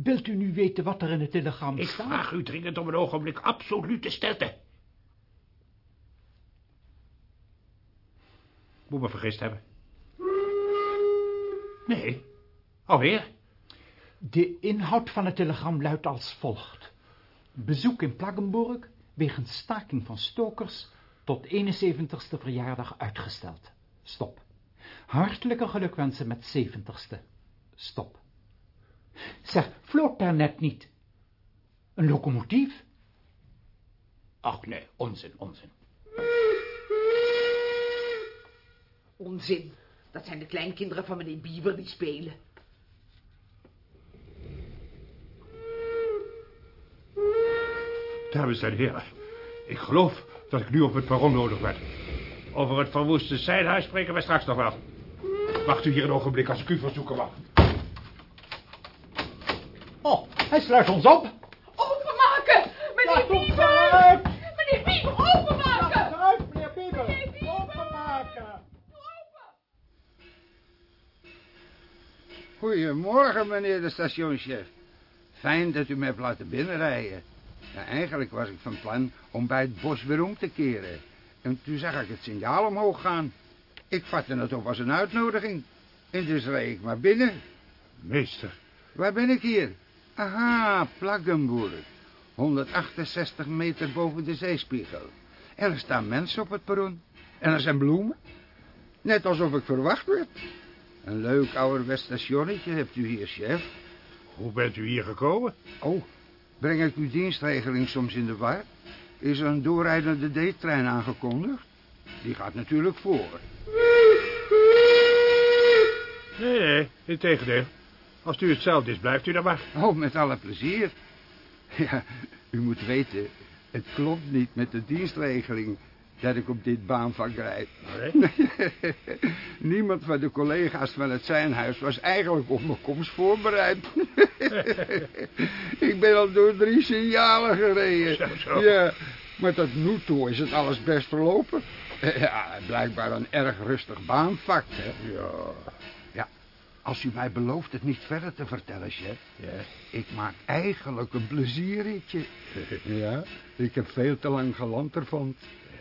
wilt u nu weten wat er in het telegram Ik staat? vraag u dringend om een ogenblik absolute stilte. Moet me vergist hebben. Nee. Alweer? De inhoud van het telegram luidt als volgt. Bezoek in Plaggenburg wegens staking van stokers tot 71ste verjaardag uitgesteld. Stop. Hartelijke gelukwensen met 70ste. Stop. Zeg, floot daar net niet? Een locomotief? Ach nee, onzin, onzin. Onzin. Dat zijn de kleinkinderen van meneer Bieber die spelen. Dames en heren, ik geloof dat ik nu op het perron nodig ben. Over het verwoeste zijnhuis spreken wij straks nog wel. Wacht u hier een ogenblik als ik u verzoeken mag. Oh, hij sluit ons op. Openmaken! Meneer Bieber! Meneer Bieber, openmaken! Eruit, meneer Bieber. Openmaken. Goedemorgen, meneer de stationschef. Fijn dat u mij hebt laten binnenrijden. Ja, eigenlijk was ik van plan om bij het bos weer om te keren. En toen zag ik het signaal omhoog gaan. Ik vatte het op als een uitnodiging. En dus reed ik maar binnen. Meester, Waar ben ik hier? Aha, Plaggenburg. 168 meter boven de zeespiegel. En er staan mensen op het perron. En er zijn bloemen. Net alsof ik verwacht werd. Een leuk ouderwets stationnetje hebt u hier, chef. hoe bent u hier gekomen? Oh, breng ik uw dienstregeling soms in de war? Is er een doorrijdende D-trein aangekondigd? Die gaat natuurlijk voor. Nee, nee, in tegendeel. Als u hetzelfde is, blijft u dan maar. Oh, met alle plezier. Ja, u moet weten, het klopt niet met de dienstregeling dat ik op dit baanvak rijd. Nee? Niemand van de collega's van het zijnhuis was eigenlijk op mijn komst voorbereid. ik ben al door drie signalen gereden. Zo, zo. Ja, maar tot nu toe is het alles best verlopen. Ja, blijkbaar een erg rustig baanvak, hè. Ja. Ja, als u mij belooft het niet verder te vertellen, chef. Ja. Ik maak eigenlijk een plezierritje. Ja, ik heb veel te lang gelanterfant.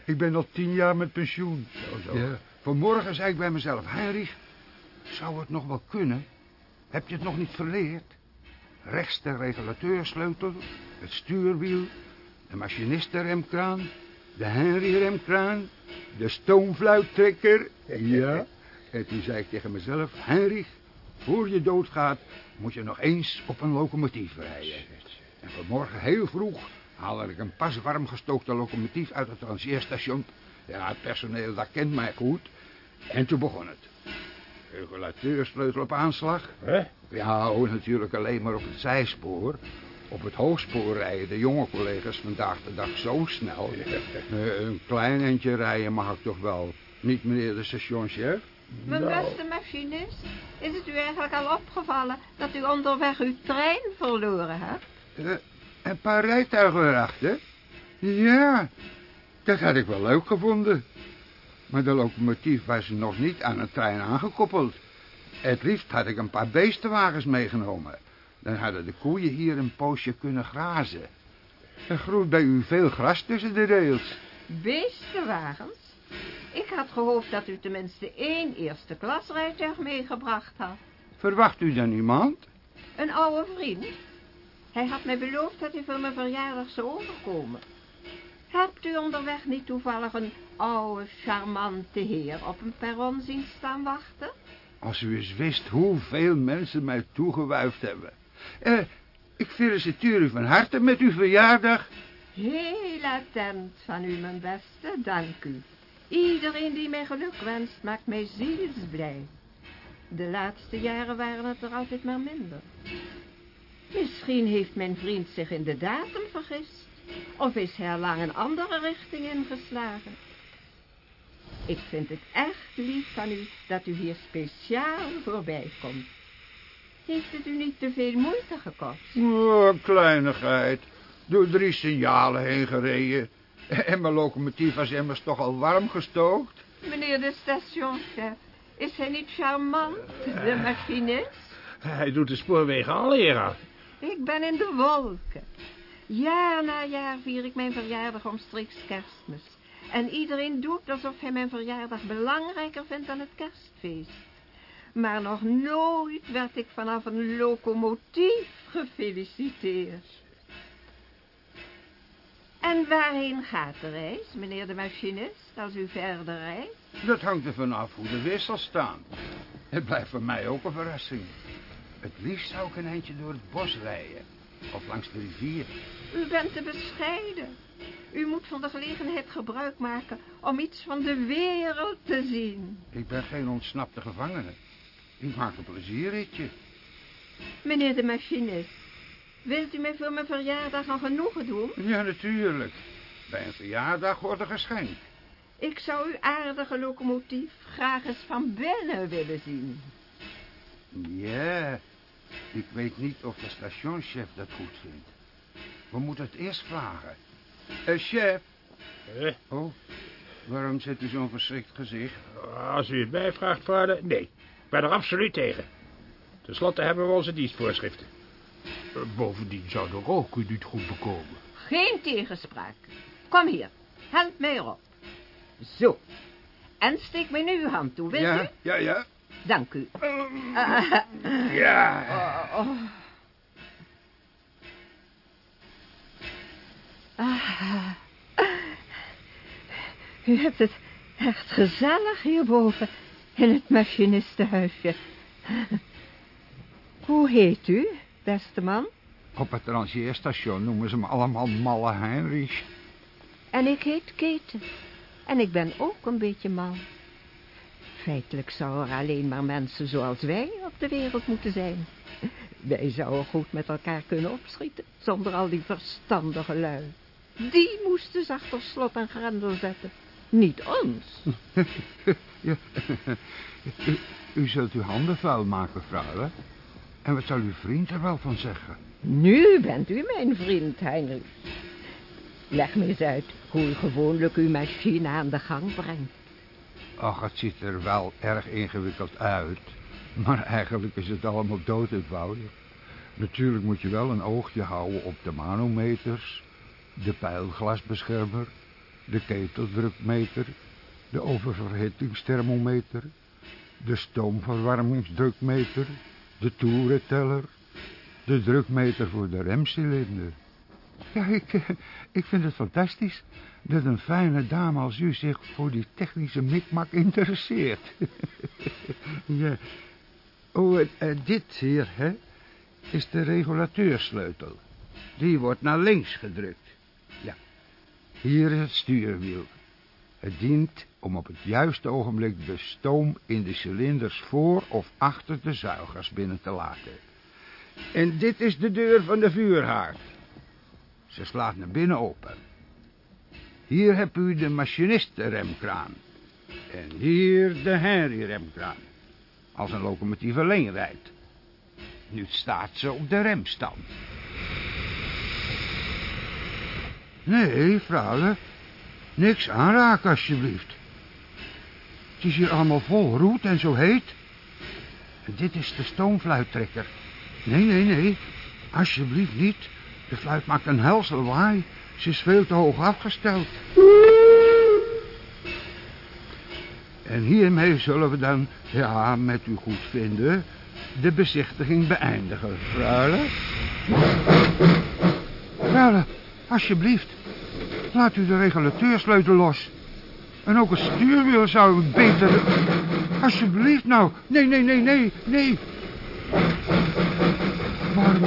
Ik ben al tien jaar met pensioen. Zo, zo. Ja. Vanmorgen zei ik bij mezelf, Heinrich, zou het nog wel kunnen? Heb je het nog niet verleerd? Rechts de regulateursleutel, het stuurwiel, de machinistenremkraan, de Henry-remkraan, de stoomfluittrekker. Ja. En toen zei ik tegen mezelf, Heinrich, voor je doodgaat moet je nog eens op een locomotief rijden. En vanmorgen heel vroeg haalde ik een pas warm gestookte locomotief uit het rangeerstation. Ja, het personeel dat kent mij goed. En toen begon het. Regulateursleutel op aanslag. Hè? Ja, oh, natuurlijk alleen maar op het zijspoor. Op het hoogspoor rijden de jonge collega's vandaag de dag zo snel. Eh, een klein eindje rijden mag ik toch wel. Niet meneer de stationchef? Mijn beste machinist, is het u eigenlijk al opgevallen dat u onderweg uw trein verloren hebt? Eh, een paar rijtuigen erachter? Ja, dat had ik wel leuk gevonden. Maar de locomotief was nog niet aan een trein aangekoppeld. Het liefst had ik een paar beestenwagens meegenomen. Dan hadden de koeien hier een poosje kunnen grazen. Er groeit bij u veel gras tussen de rails. Beestenwagens? Ik had gehoopt dat u tenminste één eerste klasrijtuig meegebracht had. Verwacht u dan iemand? Een oude vriend. Hij had mij beloofd dat hij voor mijn verjaardag zou overkomen. Hebt u onderweg niet toevallig een oude, charmante heer op een perron zien staan wachten? Als u eens wist hoeveel mensen mij toegewuifd hebben. Eh, ik feliciteer u van harte met uw verjaardag. Heel attent van u, mijn beste, dank u. Iedereen die mij geluk wenst, maakt mij zielsblij. De laatste jaren waren het er altijd maar minder. Misschien heeft mijn vriend zich in de datum vergist. Of is hij al lang een andere richting ingeslagen. Ik vind het echt lief van u dat u hier speciaal voorbij komt. Heeft het u niet te veel moeite gekost? Oh, kleinigheid. Door drie signalen heen gereden. En mijn locomotief was immers toch al warm gestookt. Meneer de stationchef, is hij niet charmant, de machinist? Hij doet de spoorwegen al eer aan. Ik ben in de wolken. Jaar na jaar vier ik mijn verjaardag omstreeks kerstmis. En iedereen doet alsof hij mijn verjaardag belangrijker vindt dan het kerstfeest. Maar nog nooit werd ik vanaf een locomotief gefeliciteerd. En waarheen gaat de reis, meneer de machinist, als u verder rijdt? Dat hangt er vanaf hoe de wissels staan. Het blijft voor mij ook een verrassing. Het liefst zou ik een eindje door het bos rijden. Of langs de rivier. U bent te bescheiden. U moet van de gelegenheid gebruik maken om iets van de wereld te zien. Ik ben geen ontsnapte gevangene. Ik maak een plezierritje. Meneer de machinist, wilt u mij voor mijn verjaardag een genoegen doen? Ja, natuurlijk. Bij een verjaardag wordt er geschenk. Ik zou uw aardige locomotief graag eens van binnen willen zien. Ja, ik weet niet of de stationschef dat goed vindt. We moeten het eerst vragen. Eh, chef. Eh? Oh, waarom zet u zo'n verschrikt gezicht? Als u het mij vraagt, vader, nee. Ik ben er absoluut tegen. Ten slotte hebben we onze dienstvoorschriften. Eh, Bovendien zou de rook u niet goed bekomen. Geen tegenspraak. Kom hier, help mij erop. Zo. En steek mij nu uw hand toe, wilt ja, u? ja, ja. Dank u. Ja. Oh, oh. Ah. U hebt het echt gezellig hierboven in het machinistenhuisje. Hoe heet u, beste man? Op het rangeerstation noemen ze me allemaal Malle Heinrich. En ik heet Keten. En ik ben ook een beetje mal. Feitelijk zouden er alleen maar mensen zoals wij op de wereld moeten zijn. Wij zouden goed met elkaar kunnen opschieten, zonder al die verstandige lui. Die moesten ze achter slot en grendel zetten. Niet ons. ja. u, u zult uw handen vuil maken, vrouw. En wat zal uw vriend er wel van zeggen? Nu bent u mijn vriend, Heinrich. Leg me eens uit hoe u gewoonlijk uw machine aan de gang brengt. Ach, het ziet er wel erg ingewikkeld uit. Maar eigenlijk is het allemaal dood eenvoudig. Natuurlijk moet je wel een oogje houden op de manometers, de pijlglasbeschermer, de keteldrukmeter, de oververhittingsthermometer, de stoomverwarmingsdrukmeter, de toerenteller, de drukmeter voor de remcilinder. Ja, ik, eh, ik vind het fantastisch dat een fijne dame als u zich voor die technische mikmak interesseert. ja. Oh, dit hier, hè, is de regulateursleutel. Die wordt naar links gedrukt. Ja. Hier is het stuurwiel. Het dient om op het juiste ogenblik de stoom in de cilinders voor of achter de zuigers binnen te laten. En dit is de deur van de vuurhaard. Ze slaat naar binnen open. Hier hebt u de machinistenremkraan. En hier de Henry-remkraan. Als een locomotief alleen rijdt. Nu staat ze op de remstand. Nee, vrouwen. Niks aanraken, alsjeblieft. Het is hier allemaal vol roet en zo heet. En dit is de stoomfluittrekker. Nee, nee, nee. Alsjeblieft niet. De fluit maakt een hels lawaai. Ze is veel te hoog afgesteld. En hiermee zullen we dan, ja, met u goed vinden, de bezichtiging beëindigen. Fruile? Fruile, alsjeblieft. Laat u de regulateursleutel los. En ook het stuurwiel zou beter... Alsjeblieft nou. Nee, nee, nee, nee, nee. Waarom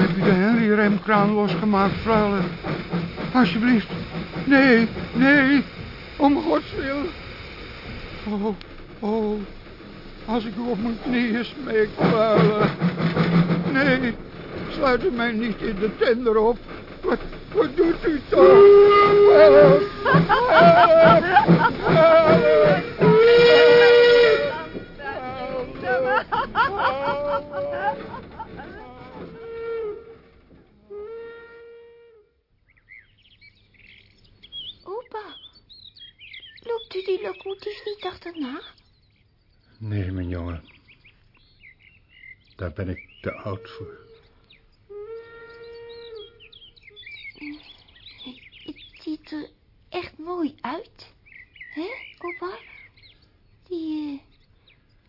de Henry-remkraan losgemaakt, Fruile? Alsjeblieft. Nee, nee. Om gods wil. Oh, oh. Als ik u op mijn knieën smeek, Fruile. Nee, sluit u mij niet in de tender op. Wat, wat doet u toch? Help! Die locomotief niet achterna? Nee, mijn jongen. Daar ben ik te oud voor. Het ziet er echt mooi uit. Hè, opa? Die, eh,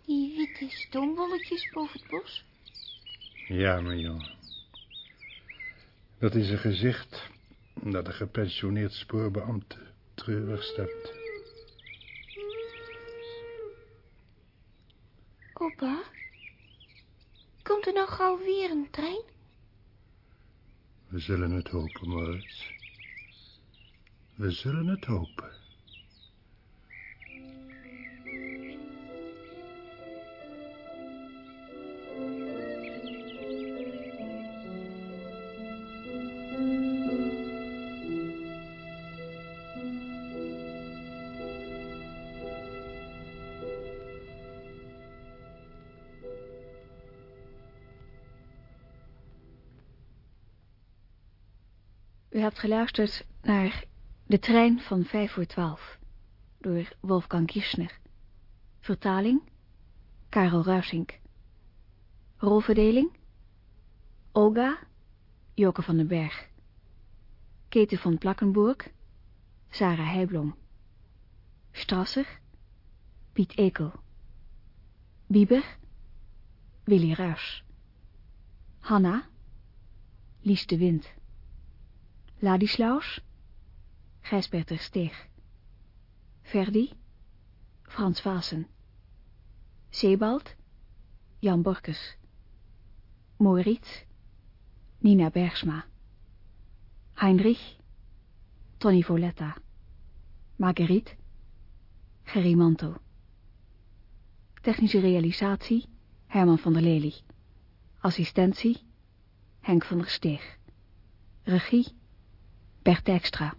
die witte stoombolletjes boven het bos. Ja, mijn jongen. Dat is een gezicht dat een gepensioneerd spoorbeambte treurig stemt. Opa, komt er nou gauw weer een trein? We zullen het hopen, Maurits. We zullen het hopen. Hebt geluisterd naar De trein van 5 voor 12 door Wolfgang Kirschner. Vertaling Karel Ruisink. Rolverdeling Olga Joke van den Berg. Keten van Plakkenburg Sarah Heijblom. Strasser Piet Ekel. Bieber Willy Ruys. Hanna Lies de Wind. Ladislaus, Gijsbert ter Steeg. Verdi, Frans Vaassen. Sebald, Jan Borkes. Moritz, Nina Bergsma. Heinrich, Tony Voletta. Marguerite, Gerry Mantel. Technische realisatie, Herman van der Lely. Assistentie, Henk van der Steeg. Regie, Bert Dijkstra.